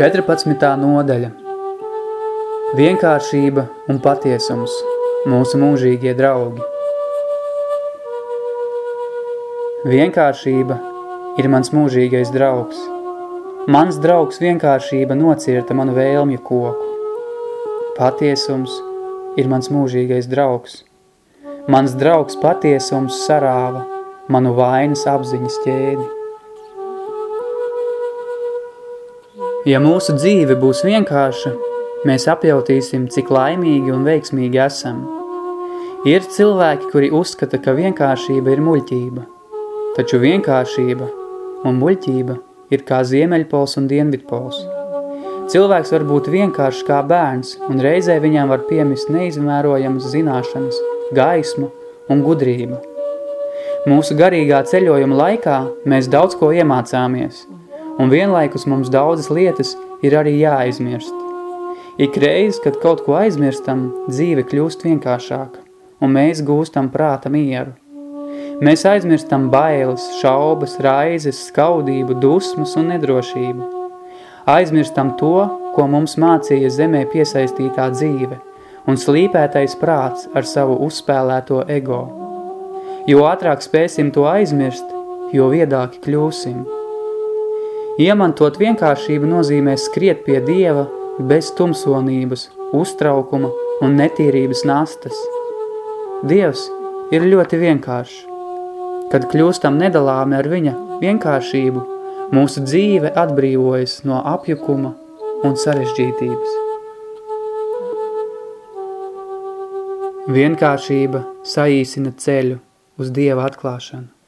14. nodaļa Vienkāršība un patiesums – mūsu mūžīgie draugi. Vienkāršība ir mans mūžīgais draugs. Mans draugs vienkāršība nocirta manu vēlmju koku. Patiesums ir mans mūžīgais draugs. Mans draugs patiesums sarāva manu vainas apziņas ķēdi. Ja mūsu dzīve būs vienkārša, mēs apjautīsim, cik laimīgi un veiksmīgi esam. Ir cilvēki, kuri uzskata, ka vienkāršība ir muļķība, taču vienkāršība un muļķība ir kā ziemeļpols un dienvidpols. Cilvēks var būt vienkāršs kā bērns, un reizē viņam var piemist neizmērojamas zināšanas, gaisma un gudrība. Mūsu garīgā ceļojuma laikā mēs daudz ko iemācāmies – un vienlaikus mums daudzas lietas ir arī jāaizmirst. Ik reiz, kad kaut ko aizmirstam, dzīve kļūst vienkāršāka, un mēs gūstam prāta mieru. Mēs aizmirstam bailes, šaubas, raizes, skaudību, dusmas un nedrošību. Aizmirstam to, ko mums mācīja zemē piesaistītā dzīve un slīpētais prāts ar savu uzspēlēto ego. Jo ātrāk spēsim to aizmirst, jo viedāki kļūsim. Iemantot vienkāršību nozīmē skriet pie Dieva bez tumsonības, uztraukuma un netīrības nastas. Dievs ir ļoti vienkāršs. Kad kļūstam nedalāmi ar viņa vienkāršību, mūsu dzīve atbrīvojas no apjukuma un sarežģītības. Vienkāršība saīsina ceļu uz Dieva atklāšanu.